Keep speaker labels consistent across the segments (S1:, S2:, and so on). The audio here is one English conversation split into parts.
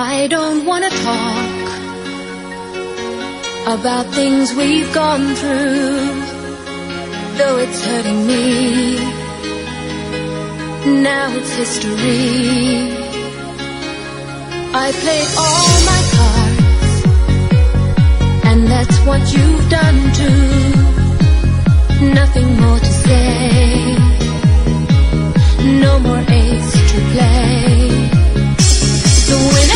S1: I don't want to talk about things we've gone through, though it's hurting me. Now it's history. I played all my cards, and that's what you've done too. Nothing more to say, no more ace to play. The wind.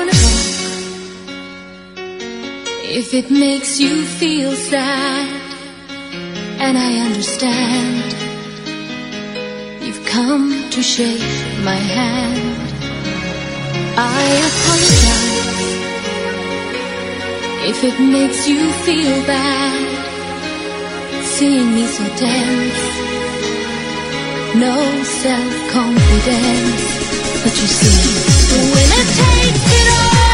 S1: wanna talk if it makes you feel sad. And I understand you've come to shake my hand. I apologize if it makes you feel bad seeing me so tense. No self confidence what you see. When I take it all.